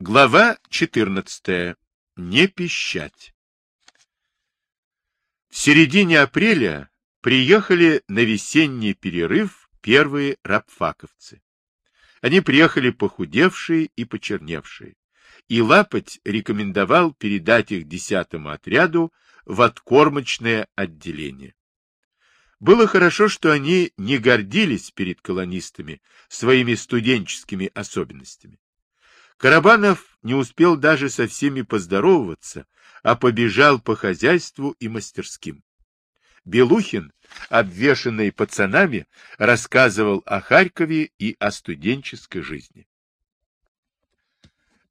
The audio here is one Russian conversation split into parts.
Глава 14. Не пищать. В середине апреля приехали на весенний перерыв первые рабфаковцы. Они приехали похудевшие и почерневшие, и Лапоть рекомендовал передать их десятому отряду в откормочное отделение. Было хорошо, что они не гордились перед колонистами своими студенческими особенностями. Карабанов не успел даже со всеми поздороваться, а побежал по хозяйству и мастерским. Белухин, обвешанный пацанами, рассказывал о Харькове и о студенческой жизни.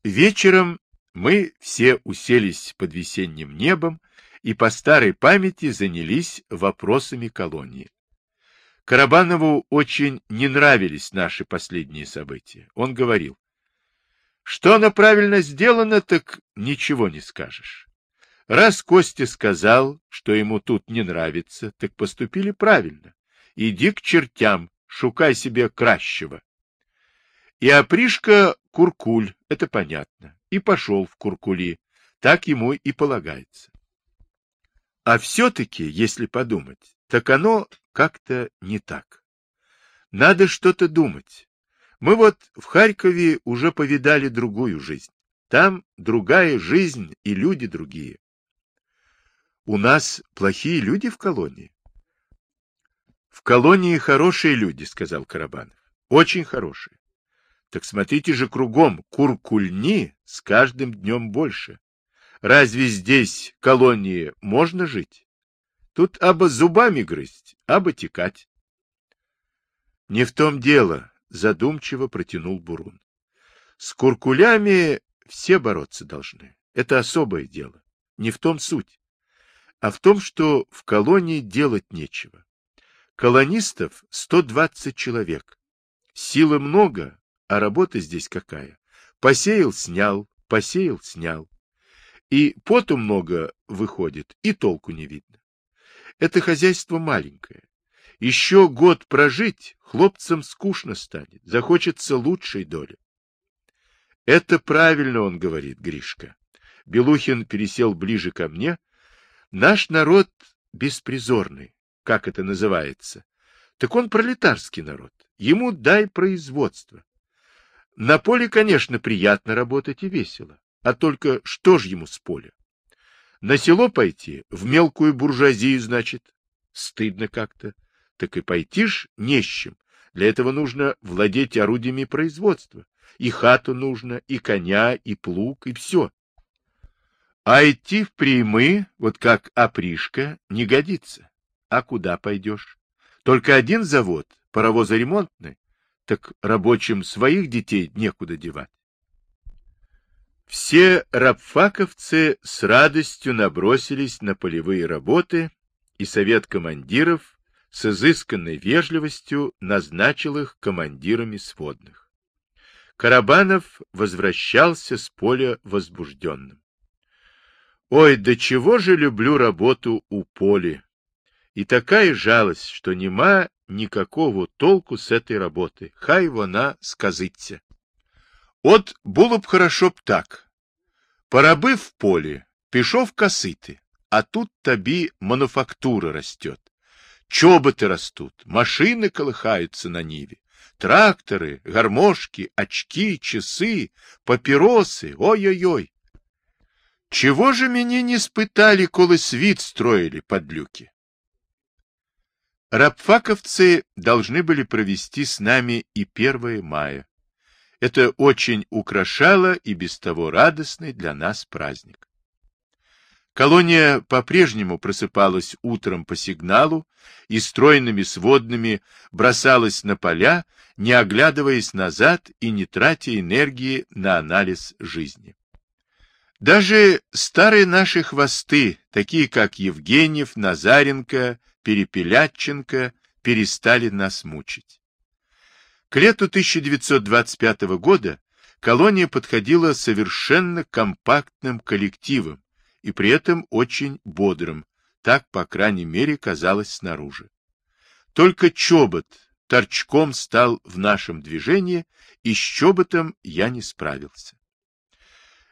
Вечером мы все уселись под весенним небом и по старой памяти занялись вопросами колонии. Карабанову очень не нравились наши последние события. Он говорил, что оно правильно сделано, так ничего не скажешь. Раз Костя сказал, что ему тут не нравится, так поступили правильно. Иди к чертям, шукай себе кращего. И опришка Куркуль, это понятно, и пошел в Куркули, так ему и полагается. А все-таки, если подумать, так оно как-то не так. Надо что-то думать. Мы вот в Харькове уже повидали другую жизнь. Там другая жизнь и люди другие. У нас плохие люди в колонии. В колонии хорошие люди, сказал Карабанов. Очень хорошие. Так смотрите же кругом, куркульни с каждым днем больше. Разве здесь, колонии, можно жить? Тут або зубами грызть, або текать. Не в том дело, задумчиво протянул Бурун. С куркулями все бороться должны. Это особое дело. Не в том суть, а в том, что в колонии делать нечего. Колонистов 120 человек. Силы много, а работа здесь какая? Посеял, снял, посеял, снял. И поту много выходит, и толку не видно. Это хозяйство маленькое. Еще год прожить хлопцам скучно станет, захочется лучшей доли. Это правильно он говорит, Гришка. Белухин пересел ближе ко мне. Наш народ беспризорный, как это называется. Так он пролетарский народ. Ему дай производство. На поле, конечно, приятно работать и весело. А только что ж ему с поля? На село пойти, в мелкую буржуазию, значит? Стыдно как-то так и пойти не с чем. Для этого нужно владеть орудиями производства. И хату нужно, и коня, и плуг, и все. А идти в прямы, вот как опришка, не годится. А куда пойдешь? Только один завод, паровозоремонтный, так рабочим своих детей некуда девать. Все рабфаковцы с радостью набросились на полевые работы, и совет командиров с изысканной вежливостью назначил их командирами сводных. Карабанов возвращался с поля возбужденным. Ой, до чего же люблю работу у поля! И такая жалость, что нема никакого толку с этой работы, хай вона сказиться. От було б хорошо б так. Пораби в полі, пішов косити, а тут тобі мануфактура растет. Чоботы растут, машины колыхаются на ниве, тракторы, гармошки, очки, часы, папиросы, ой-ой-ой. Чего же меня не спытали, коли свит строили под люки? Рабфаковцы должны были провести с нами и 1 мая. Это очень украшало и без того радостный для нас праздник. Колония по-прежнему просыпалась утром по сигналу и стройными сводными бросалась на поля, не оглядываясь назад и не тратя энергии на анализ жизни. Даже старые наши хвосты, такие как Евгеньев, Назаренко, Перепелятченко, перестали нас мучить. К лету 1925 года колония подходила совершенно компактным коллективом, и при этом очень бодрым, так, по крайней мере, казалось снаружи. Только чобот торчком стал в нашем движении, и с чоботом я не справился.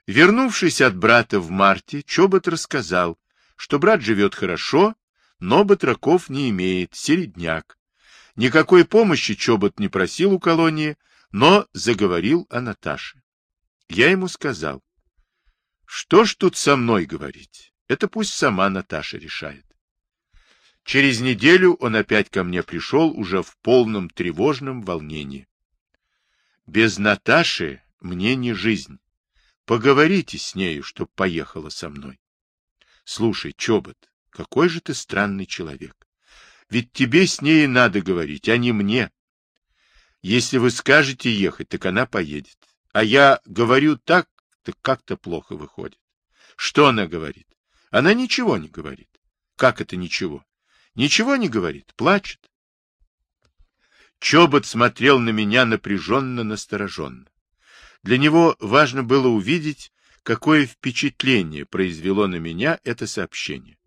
Вернувшись от брата в марте, Чобот рассказал, что брат живет хорошо, но батраков не имеет, середняк. Никакой помощи Чобот не просил у колонии, но заговорил о Наташе. Я ему сказал, что ж тут со мной говорить? Это пусть сама Наташа решает. Через неделю он опять ко мне пришел уже в полном тревожном волнении. Без Наташи мне не жизнь. Поговорите с нею, чтоб поехала со мной. Слушай, Чобот, какой же ты странный человек. Ведь тебе с ней надо говорить, а не мне. Если вы скажете ехать, так она поедет. А я говорю так, так как-то плохо выходит. Что она говорит? Она ничего не говорит. Как это ничего? Ничего не говорит, плачет. Чобот смотрел на меня напряженно, настороженно. Для него важно было увидеть, какое впечатление произвело на меня это сообщение.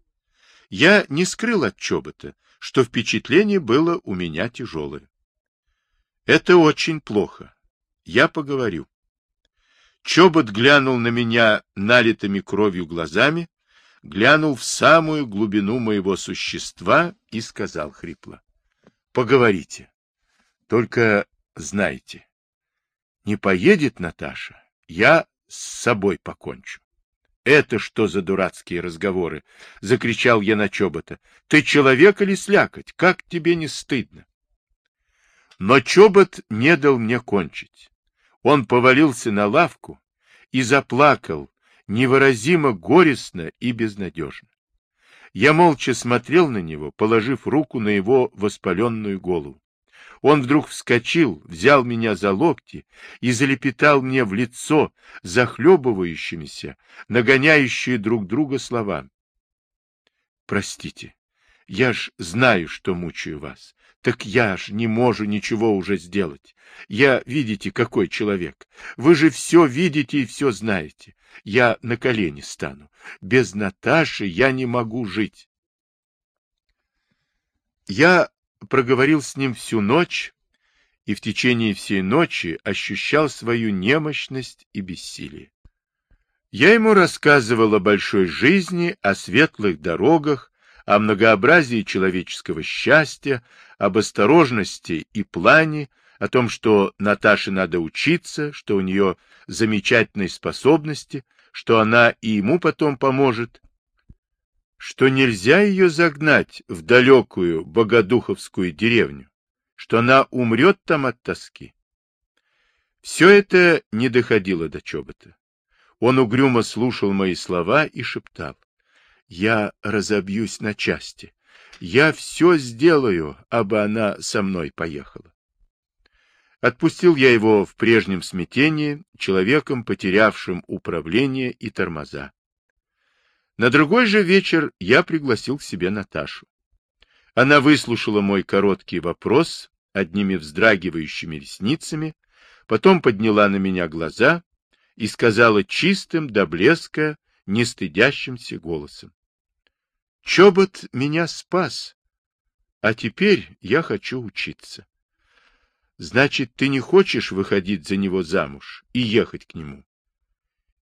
Я не скрыл от Чобота, что впечатление было у меня тяжелое. Это очень плохо. Я поговорю. Чобот глянул на меня налитыми кровью глазами, глянул в самую глубину моего существа и сказал хрипло. — Поговорите. Только знайте, не поедет Наташа, я с собой покончу. — Это что за дурацкие разговоры? — закричал я на Чобота. — Ты человек или слякоть? Как тебе не стыдно? Но Чобот не дал мне кончить. Он повалился на лавку и заплакал, невыразимо горестно и безнадежно. Я молча смотрел на него, положив руку на его воспаленную голову. Он вдруг вскочил, взял меня за локти и залепетал мне в лицо захлебывающимися, нагоняющие друг друга словами. Простите, я ж знаю, что мучаю вас. Так я ж не могу ничего уже сделать. Я, видите, какой человек. Вы же все видите и все знаете. Я на колени стану. Без Наташи я не могу жить. Я проговорил с ним всю ночь и в течение всей ночи ощущал свою немощность и бессилие. Я ему рассказывал о большой жизни, о светлых дорогах, о многообразии человеческого счастья, об осторожности и плане, о том, что Наташе надо учиться, что у нее замечательные способности, что она и ему потом поможет, что нельзя ее загнать в далекую богодуховскую деревню, что она умрет там от тоски. Все это не доходило до Чобота. Он угрюмо слушал мои слова и шептал. Я разобьюсь на части. Я все сделаю, абы она со мной поехала. Отпустил я его в прежнем смятении, человеком, потерявшим управление и тормоза. На другой же вечер я пригласил к себе Наташу. Она выслушала мой короткий вопрос одними вздрагивающими ресницами, потом подняла на меня глаза и сказала чистым до блеска, не стыдящимся голосом. Чобот меня спас, а теперь я хочу учиться. Значит, ты не хочешь выходить за него замуж и ехать к нему?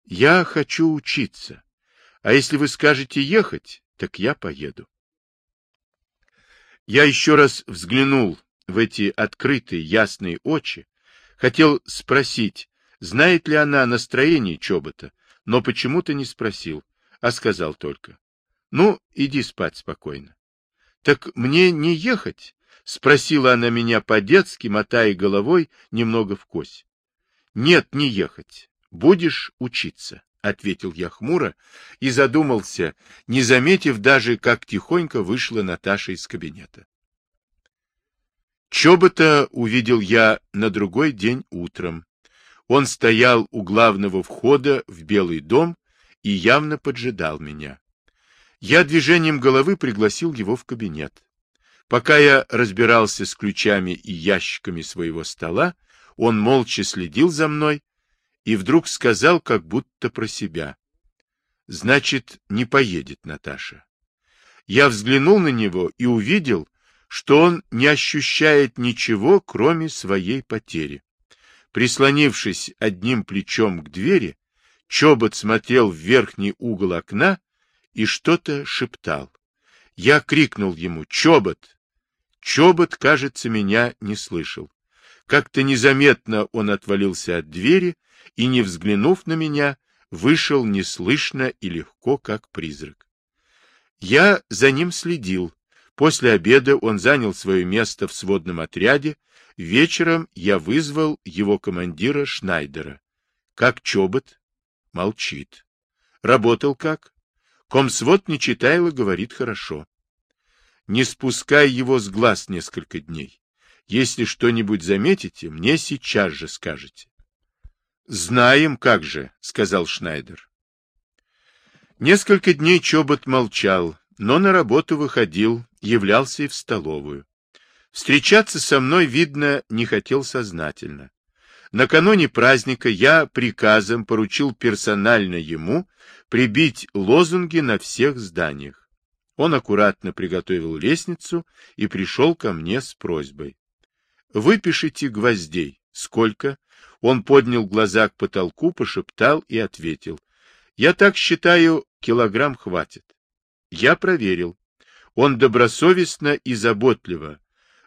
Я хочу учиться. А если вы скажете ехать, так я поеду. Я еще раз взглянул в эти открытые ясные очи, хотел спросить, знает ли она настроение Чобота, но почему-то не спросил, а сказал только. Ну, иди спать спокойно. Так мне не ехать? Спросила она меня по-детски, мотая головой немного в кось. Нет, не ехать. Будешь учиться, ответил я хмуро и задумался, не заметив даже, как тихонько вышла Наташа из кабинета. Чобота увидел я на другой день утром. Он стоял у главного входа в Белый дом и явно поджидал меня. Я движением головы пригласил его в кабинет. Пока я разбирался с ключами и ящиками своего стола, он молча следил за мной и вдруг сказал, как будто про себя. Значит, не поедет Наташа. Я взглянул на него и увидел, что он не ощущает ничего, кроме своей потери. Прислонившись одним плечом к двери, Чобот смотрел в верхний угол окна и что-то шептал. Я крикнул ему «Чобот!». Чобот, кажется, меня не слышал. Как-то незаметно он отвалился от двери и, не взглянув на меня, вышел неслышно и легко, как призрак. Я за ним следил. После обеда он занял свое место в сводном отряде. Вечером я вызвал его командира Шнайдера. Как чобот? Молчит. Работал как? Комсвод не читал и говорит хорошо. Не спускай его с глаз несколько дней. Если что-нибудь заметите, мне сейчас же скажете. Знаем, как же, сказал Шнайдер. Несколько дней Чобот молчал, но на работу выходил, являлся и в столовую. Встречаться со мной, видно, не хотел сознательно. Накануне праздника я приказом поручил персонально ему прибить лозунги на всех зданиях. Он аккуратно приготовил лестницу и пришел ко мне с просьбой. «Выпишите гвоздей. Сколько?» Он поднял глаза к потолку, пошептал и ответил. «Я так считаю, килограмм хватит». Я проверил. Он добросовестно и заботливо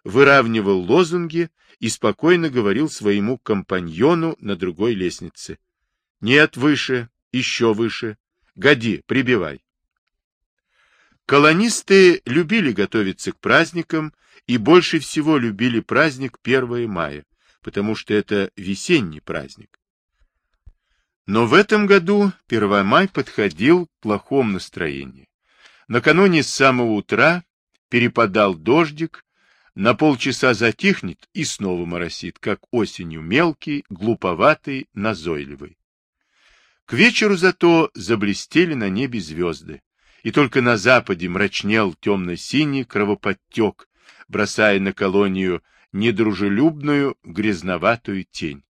выравнивал лозунги и спокойно говорил своему компаньону на другой лестнице. «Нет, выше, еще выше. Годи, прибивай». Колонисты любили готовиться к праздникам и больше всего любили праздник 1 мая, потому что это весенний праздник. Но в этом году 1 май подходил к плохому настроению. Накануне с самого утра перепадал дождик, на полчаса затихнет и снова моросит, как осенью мелкий, глуповатый, назойливый. К вечеру зато заблестели на небе звезды, и только на западе мрачнел темно-синий кровоподтек, бросая на колонию недружелюбную грязноватую тень.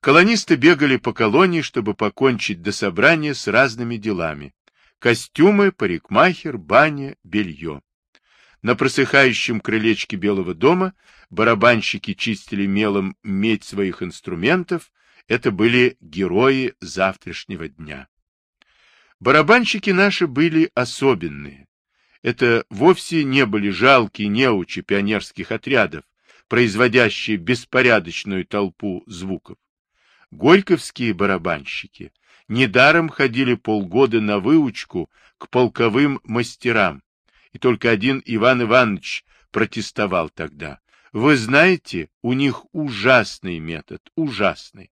Колонисты бегали по колонии, чтобы покончить до собрания с разными делами. Костюмы, парикмахер, баня, белье. На просыхающем крылечке Белого дома барабанщики чистили мелом медь своих инструментов. Это были герои завтрашнего дня. Барабанщики наши были особенные. Это вовсе не были жалкие неучи пионерских отрядов, производящие беспорядочную толпу звуков. Горьковские барабанщики недаром ходили полгода на выучку к полковым мастерам, и только один Иван Иванович протестовал тогда. Вы знаете, у них ужасный метод, ужасный.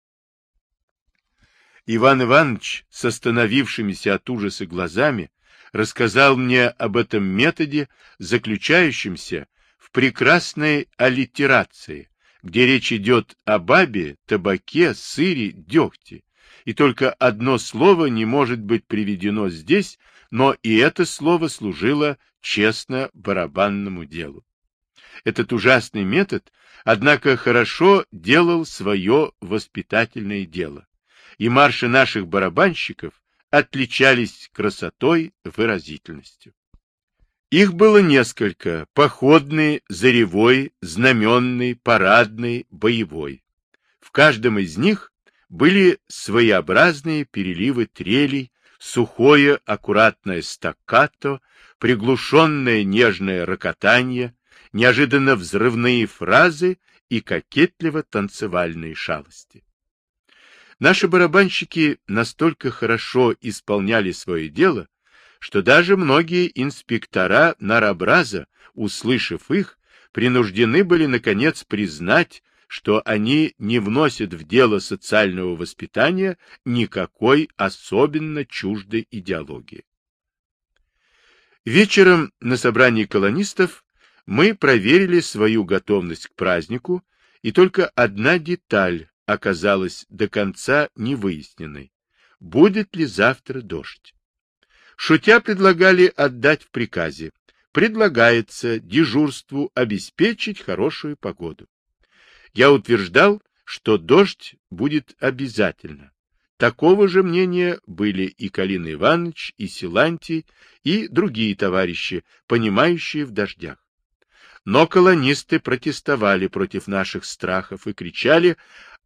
Иван Иванович с остановившимися от ужаса глазами рассказал мне об этом методе, заключающемся в прекрасной аллитерации, где речь идет о бабе, табаке, сыре, дегте. И только одно слово не может быть приведено здесь, но и это слово служило честно барабанному делу. Этот ужасный метод, однако, хорошо делал свое воспитательное дело, и марши наших барабанщиков отличались красотой, выразительностью. Их было несколько – походный, заревой, знаменный, парадный, боевой. В каждом из них были своеобразные переливы трелей, сухое, аккуратное стаккато, приглушенное нежное рокотание, неожиданно взрывные фразы и кокетливо-танцевальные шалости. Наши барабанщики настолько хорошо исполняли свое дело, что даже многие инспектора Нарабраза, услышав их, принуждены были, наконец, признать, что они не вносят в дело социального воспитания никакой особенно чуждой идеологии. Вечером на собрании колонистов мы проверили свою готовность к празднику, и только одна деталь оказалась до конца невыясненной. Будет ли завтра дождь? Шутя предлагали отдать в приказе. Предлагается дежурству обеспечить хорошую погоду. Я утверждал, что дождь будет обязательно. Такого же мнения были и Калин Иванович, и Силантий, и другие товарищи, понимающие в дождях. Но колонисты протестовали против наших страхов и кричали,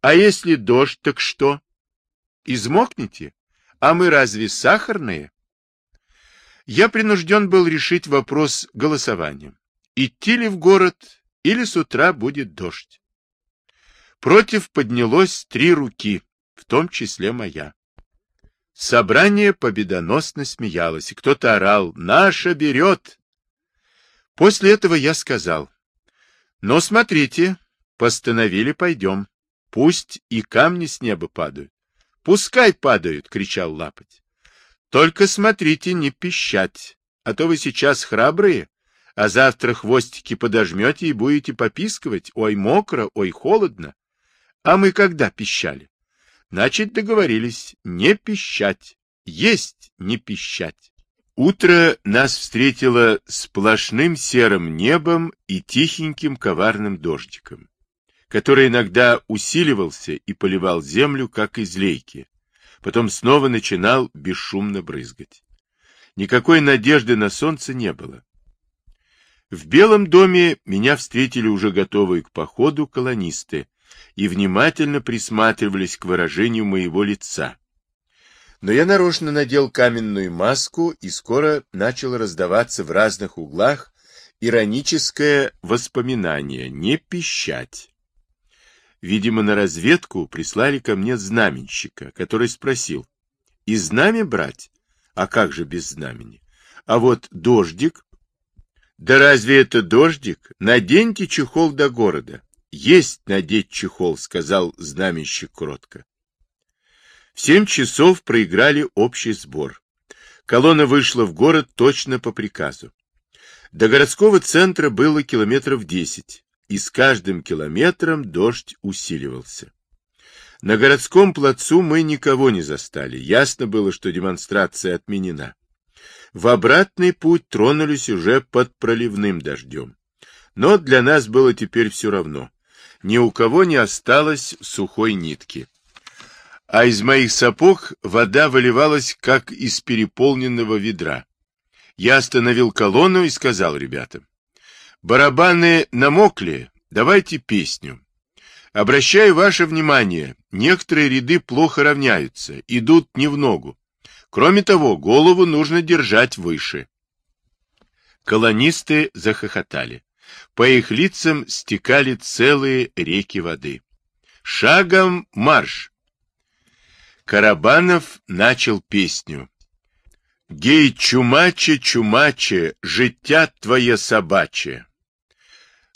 а если дождь, так что? Измокнете? А мы разве сахарные? Я принужден был решить вопрос голосованием. Идти ли в город, или с утра будет дождь? Против поднялось три руки, в том числе моя. Собрание победоносно смеялось, и кто-то орал «Наша берет!». После этого я сказал «Но смотрите, постановили, пойдем. Пусть и камни с неба падают». «Пускай падают!» — кричал Лапоть. «Только смотрите, не пищать, а то вы сейчас храбрые, а завтра хвостики подожмете и будете попискивать. Ой, мокро, ой, холодно. А мы когда пищали? Значит, договорились не пищать, есть не пищать. Утро нас встретило сплошным серым небом и тихеньким коварным дождиком, который иногда усиливался и поливал землю, как из лейки, потом снова начинал бесшумно брызгать. Никакой надежды на солнце не было. В Белом доме меня встретили уже готовые к походу колонисты, и внимательно присматривались к выражению моего лица. Но я нарочно надел каменную маску, и скоро начало раздаваться в разных углах ироническое воспоминание «не пищать». Видимо, на разведку прислали ко мне знаменщика, который спросил, «И знамя брать? А как же без знамени? А вот дождик?» «Да разве это дождик? Наденьте чехол до города». Есть надеть чехол, сказал знаменщик кротко. В семь часов проиграли общий сбор. Колонна вышла в город точно по приказу. До городского центра было километров десять, и с каждым километром дождь усиливался. На городском плацу мы никого не застали. Ясно было, что демонстрация отменена. В обратный путь тронулись уже под проливным дождем. Но для нас было теперь все равно ни у кого не осталось сухой нитки. А из моих сапог вода выливалась, как из переполненного ведра. Я остановил колонну и сказал ребятам, «Барабаны намокли, давайте песню. Обращаю ваше внимание, некоторые ряды плохо равняются, идут не в ногу. Кроме того, голову нужно держать выше». Колонисты захохотали. По их лицам стекали целые реки воды. Шагом марш! Карабанов начал песню. Гей, чумаче, чумаче, життя твоє собаче.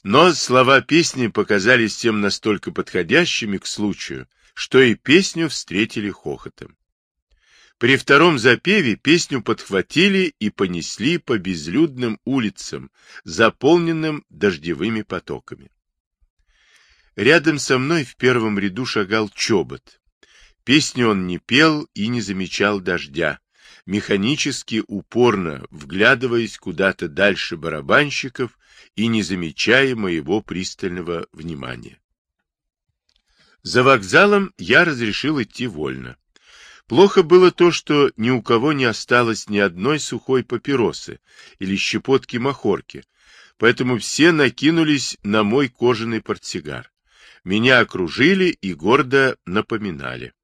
Но слова песни показались всем настолько подходящими к случаю, что и песню встретили хохотом. При втором запеве песню подхватили и понесли по безлюдным улицам, заполненным дождевыми потоками. Рядом со мной в первом ряду шагал чобот. Песню он не пел и не замечал дождя, механически упорно вглядываясь куда-то дальше барабанщиков и не замечая моего пристального внимания. За вокзалом я разрешил идти вольно. Плохо было то, что ни у кого не осталось ни одной сухой папиросы или щепотки махорки, поэтому все накинулись на мой кожаный портсигар. Меня окружили и гордо напоминали.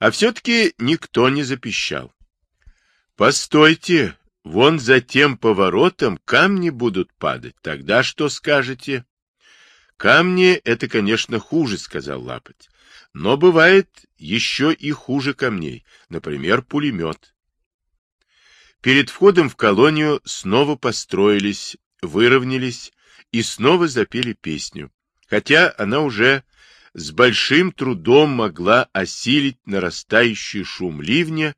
А все-таки никто не запищал. «Постойте, вон за тем поворотом камни будут падать, тогда что скажете?» «Камни — это, конечно, хуже», — сказал Лапоть. Но бывает еще и хуже камней, например, пулемет. Перед входом в колонию снова построились, выровнялись и снова запели песню, хотя она уже с большим трудом могла осилить нарастающий шум ливня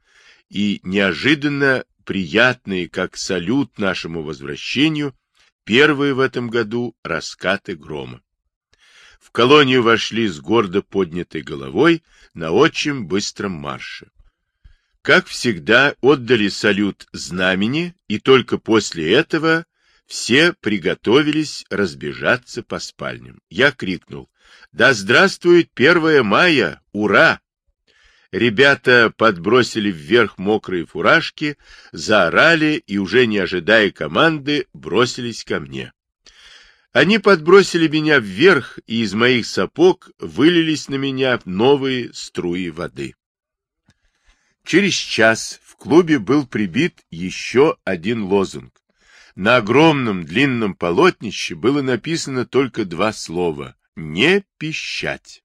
и неожиданно приятные, как салют нашему возвращению, первые в этом году раскаты грома. В колонию вошли с гордо поднятой головой на очень быстром марше. Как всегда, отдали салют знамени, и только после этого все приготовились разбежаться по спальням. Я крикнул «Да здравствует 1 мая! Ура!» Ребята подбросили вверх мокрые фуражки, заорали и, уже не ожидая команды, бросились ко мне. Они подбросили меня вверх, и из моих сапог вылились на меня новые струи воды. Через час в клубе был прибит еще один лозунг. На огромном длинном полотнище было написано только два слова «Не пищать».